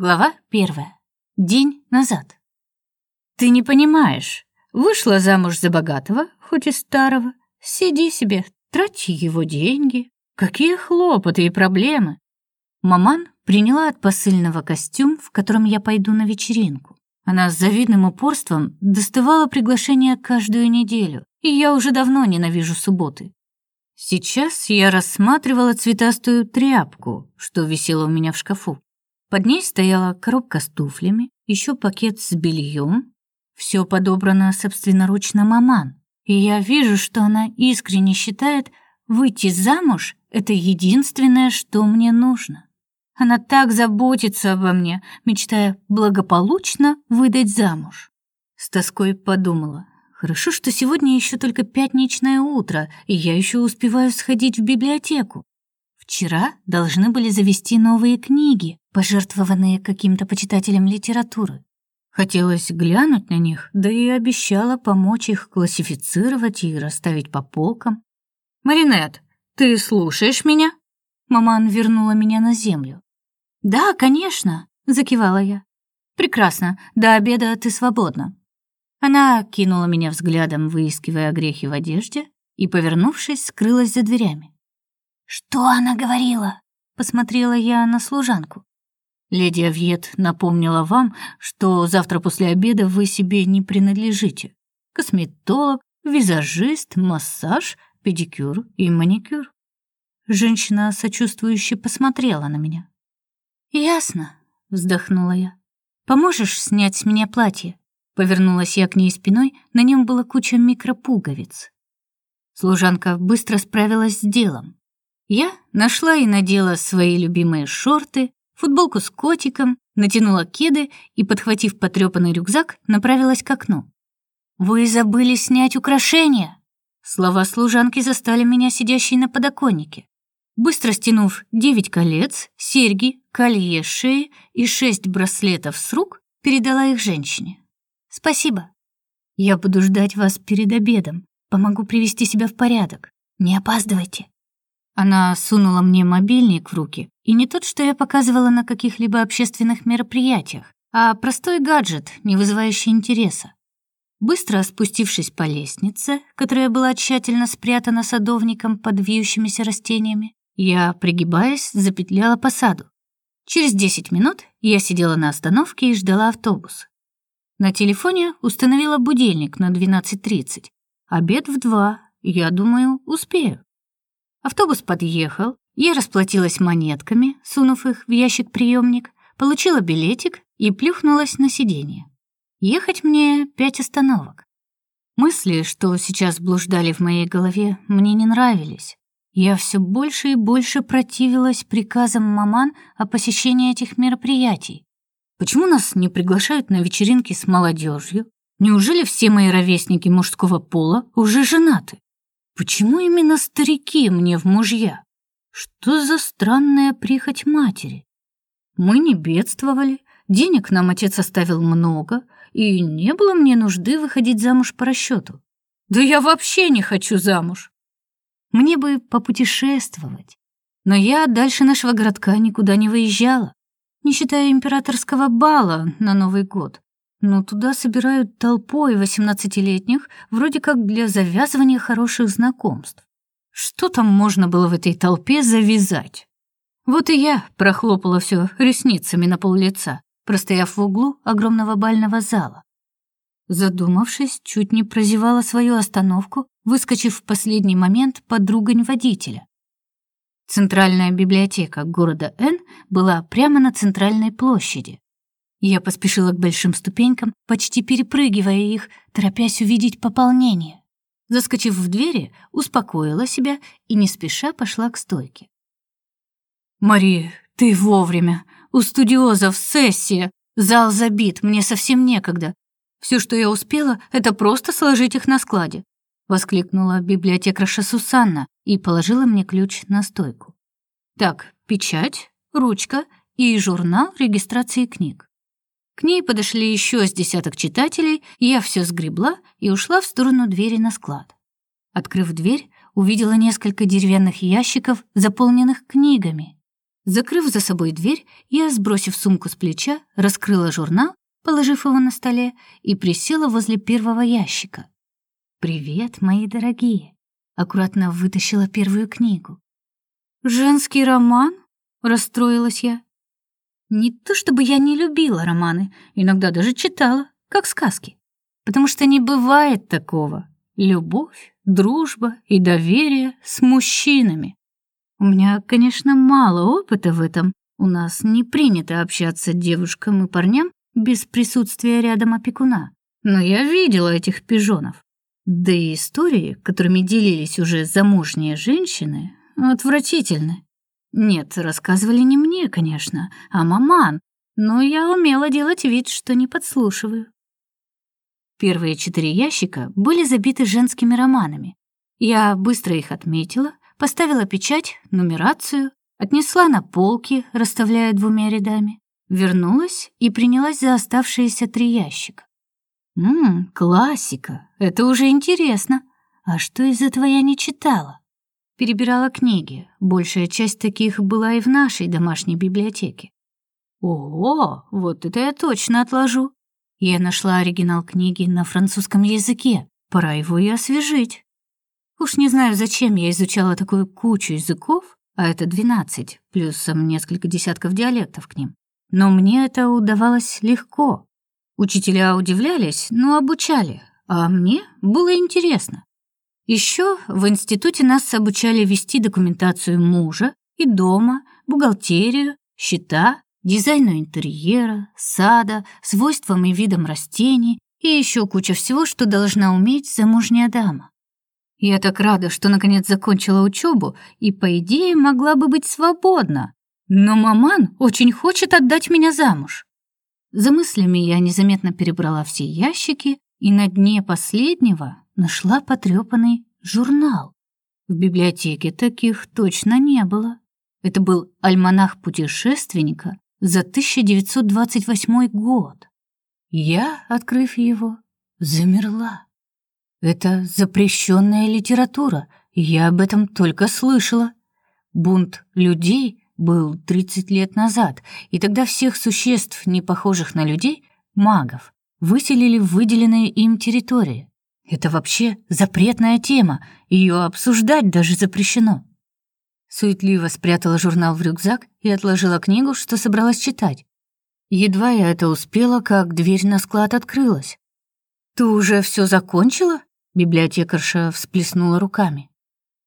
Глава первая. День назад. Ты не понимаешь. Вышла замуж за богатого, хоть и старого. Сиди себе, трати его деньги. Какие хлопоты и проблемы. Маман приняла от посыльного костюм, в котором я пойду на вечеринку. Она с завидным упорством доставала приглашение каждую неделю, и я уже давно ненавижу субботы. Сейчас я рассматривала цветастую тряпку, что висела у меня в шкафу. Под ней стояла коробка с туфлями, еще пакет с бельем. Все подобрано собственноручно маман. И я вижу, что она искренне считает, выйти замуж — это единственное, что мне нужно. Она так заботится обо мне, мечтая благополучно выдать замуж. С тоской подумала. Хорошо, что сегодня еще только пятничное утро, и я еще успеваю сходить в библиотеку. Вчера должны были завести новые книги, пожертвованные каким-то почитателем литературы. Хотелось глянуть на них, да и обещала помочь их классифицировать и расставить по полкам. «Маринет, ты слушаешь меня?» Маман вернула меня на землю. «Да, конечно», — закивала я. «Прекрасно, до обеда ты свободна». Она кинула меня взглядом, выискивая грехи в одежде, и, повернувшись, скрылась за дверями. «Что она говорила?» — посмотрела я на служанку. «Леди Авьет напомнила вам, что завтра после обеда вы себе не принадлежите. Косметолог, визажист, массаж, педикюр и маникюр». Женщина сочувствующе посмотрела на меня. «Ясно», — вздохнула я. «Поможешь снять с меня платье?» Повернулась я к ней спиной, на нем была куча микропуговиц. Служанка быстро справилась с делом. Я нашла и надела свои любимые шорты, футболку с котиком, натянула кеды и, подхватив потрёпанный рюкзак, направилась к окну. «Вы забыли снять украшения!» Слова служанки застали меня сидящей на подоконнике. Быстро стянув девять колец, серьги, колье шеи и шесть браслетов с рук, передала их женщине. «Спасибо. Я буду ждать вас перед обедом. Помогу привести себя в порядок. Не опаздывайте». Она сунула мне мобильник в руки, и не тот, что я показывала на каких-либо общественных мероприятиях, а простой гаджет, не вызывающий интереса. Быстро спустившись по лестнице, которая была тщательно спрятана садовником под вьющимися растениями, я, пригибаясь, запетляла по саду. Через 10 минут я сидела на остановке и ждала автобус. На телефоне установила будильник на 12.30. Обед в 2. Я думаю, успею. Автобус подъехал, я расплатилась монетками, сунув их в ящик-приемник, получила билетик и плюхнулась на сиденье. Ехать мне пять остановок. Мысли, что сейчас блуждали в моей голове, мне не нравились. Я все больше и больше противилась приказам маман о посещении этих мероприятий. Почему нас не приглашают на вечеринки с молодежью? Неужели все мои ровесники мужского пола уже женаты? Почему именно старики мне в мужья? Что за странная прихоть матери? Мы не бедствовали, денег нам отец оставил много, и не было мне нужды выходить замуж по расчету. Да я вообще не хочу замуж. Мне бы попутешествовать. Но я дальше нашего городка никуда не выезжала, не считая императорского бала на Новый год но туда собирают толпой восемнадцатилетних, вроде как для завязывания хороших знакомств. Что там можно было в этой толпе завязать? Вот и я прохлопала все ресницами на пол лица, простояв в углу огромного бального зала. Задумавшись, чуть не прозевала свою остановку, выскочив в последний момент под ругань водителя. Центральная библиотека города Н была прямо на центральной площади. Я поспешила к большим ступенькам, почти перепрыгивая их, торопясь увидеть пополнение. Заскочив в двери, успокоила себя и не спеша пошла к стойке. «Мари, ты вовремя! У студиозов сессия! Зал забит, мне совсем некогда. Все, что я успела, это просто сложить их на складе», — воскликнула библиотекарша Сусанна и положила мне ключ на стойку. «Так, печать, ручка и журнал регистрации книг». К ней подошли еще с десяток читателей, я все сгребла и ушла в сторону двери на склад. Открыв дверь, увидела несколько деревянных ящиков, заполненных книгами. Закрыв за собой дверь, я, сбросив сумку с плеча, раскрыла журнал, положив его на столе, и присела возле первого ящика. «Привет, мои дорогие!» Аккуратно вытащила первую книгу. «Женский роман?» — расстроилась я. Не то чтобы я не любила романы, иногда даже читала, как сказки. Потому что не бывает такого. Любовь, дружба и доверие с мужчинами. У меня, конечно, мало опыта в этом. У нас не принято общаться девушкам и парням без присутствия рядом опекуна. Но я видела этих пижонов. Да и истории, которыми делились уже замужние женщины, отвратительны. Нет, рассказывали не мне, конечно, а маман, но я умела делать вид, что не подслушиваю. Первые четыре ящика были забиты женскими романами. Я быстро их отметила, поставила печать, нумерацию, отнесла на полки, расставляя двумя рядами, вернулась и принялась за оставшиеся три ящика. Мм, классика. Это уже интересно. А что из этого я не читала? Перебирала книги. Большая часть таких была и в нашей домашней библиотеке. Ого, вот это я точно отложу. Я нашла оригинал книги на французском языке. Пора его и освежить. Уж не знаю, зачем я изучала такую кучу языков, а это 12, плюсом несколько десятков диалектов к ним. Но мне это удавалось легко. Учителя удивлялись, но обучали, а мне было интересно. Еще в институте нас обучали вести документацию мужа и дома, бухгалтерию, счета, дизайну интерьера, сада, свойствам и видам растений и еще куча всего, что должна уметь замужняя дама. Я так рада, что наконец закончила учебу и, по идее, могла бы быть свободна. Но маман очень хочет отдать меня замуж. За мыслями я незаметно перебрала все ящики и на дне последнего нашла потрепанный журнал. В библиотеке таких точно не было. Это был альманах путешественника за 1928 год. Я, открыв его, замерла. Это запрещенная литература, я об этом только слышала. Бунт людей был 30 лет назад, и тогда всех существ, не похожих на людей, магов, выселили в выделенные им территории. Это вообще запретная тема, ее обсуждать даже запрещено. Суетливо спрятала журнал в рюкзак и отложила книгу, что собралась читать. Едва я это успела, как дверь на склад открылась. «Ты уже все закончила?» Библиотекарша всплеснула руками.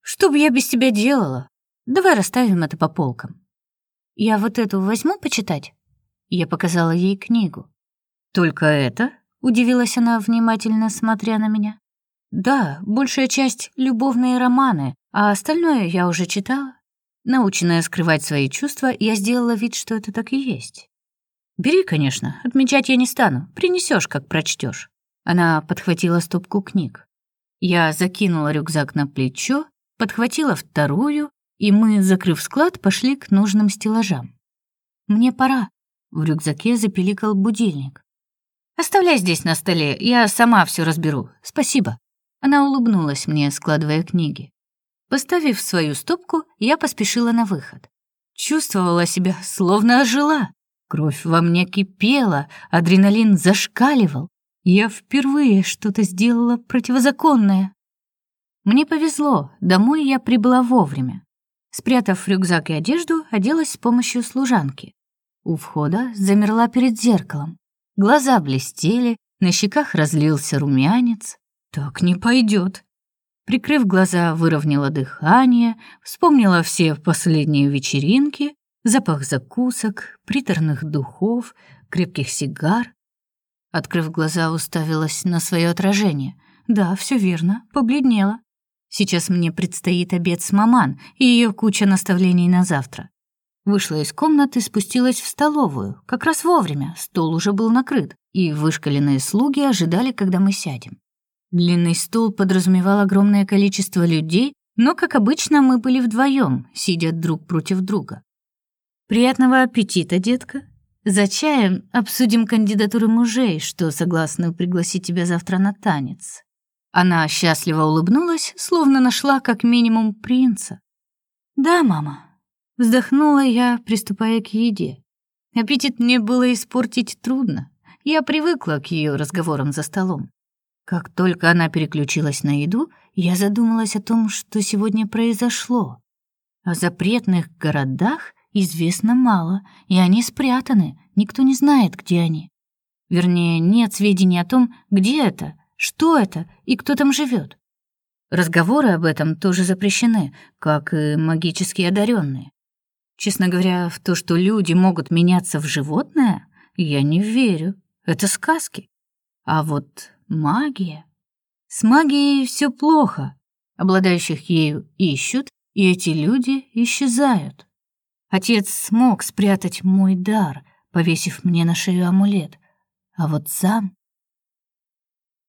«Что бы я без тебя делала? Давай расставим это по полкам». «Я вот эту возьму почитать?» Я показала ей книгу. «Только это?» — удивилась она, внимательно смотря на меня. «Да, большая часть — любовные романы, а остальное я уже читала. Наученная скрывать свои чувства, я сделала вид, что это так и есть. Бери, конечно, отмечать я не стану, принесешь, как прочтешь. Она подхватила стопку книг. Я закинула рюкзак на плечо, подхватила вторую, и мы, закрыв склад, пошли к нужным стеллажам. «Мне пора», — в рюкзаке запеликал будильник. «Оставляй здесь на столе, я сама все разберу. Спасибо». Она улыбнулась мне, складывая книги. Поставив свою стопку, я поспешила на выход. Чувствовала себя словно ожила. Кровь во мне кипела, адреналин зашкаливал. Я впервые что-то сделала противозаконное. Мне повезло, домой я прибыла вовремя. Спрятав рюкзак и одежду, оделась с помощью служанки. У входа замерла перед зеркалом. Глаза блестели, на щеках разлился румянец. Так не пойдет. Прикрыв глаза, выровняла дыхание, вспомнила все последние вечеринки, запах закусок, приторных духов, крепких сигар, Открыв глаза, уставилась на свое отражение. Да, все верно, побледнела. Сейчас мне предстоит обед с маман и ее куча наставлений на завтра. Вышла из комнаты, спустилась в столовую. Как раз вовремя, стол уже был накрыт, и вышкаленные слуги ожидали, когда мы сядем. Длинный стол подразумевал огромное количество людей, но, как обычно, мы были вдвоем, сидя друг против друга. «Приятного аппетита, детка!» За чаем обсудим кандидатуры мужей, что согласны пригласить тебя завтра на танец. Она счастливо улыбнулась, словно нашла как минимум принца. Да, мама. Вздохнула я, приступая к еде. Аппетит мне было испортить трудно. Я привыкла к ее разговорам за столом. Как только она переключилась на еду, я задумалась о том, что сегодня произошло. О запретных городах известно мало, и они спрятаны, никто не знает, где они. Вернее, нет сведений о том, где это, что это и кто там живет. Разговоры об этом тоже запрещены, как и магически одаренные. Честно говоря, в то, что люди могут меняться в животное, я не верю. Это сказки. А вот магия... С магией все плохо. Обладающих ею ищут, и эти люди исчезают. Отец смог спрятать мой дар, повесив мне на шею амулет. А вот сам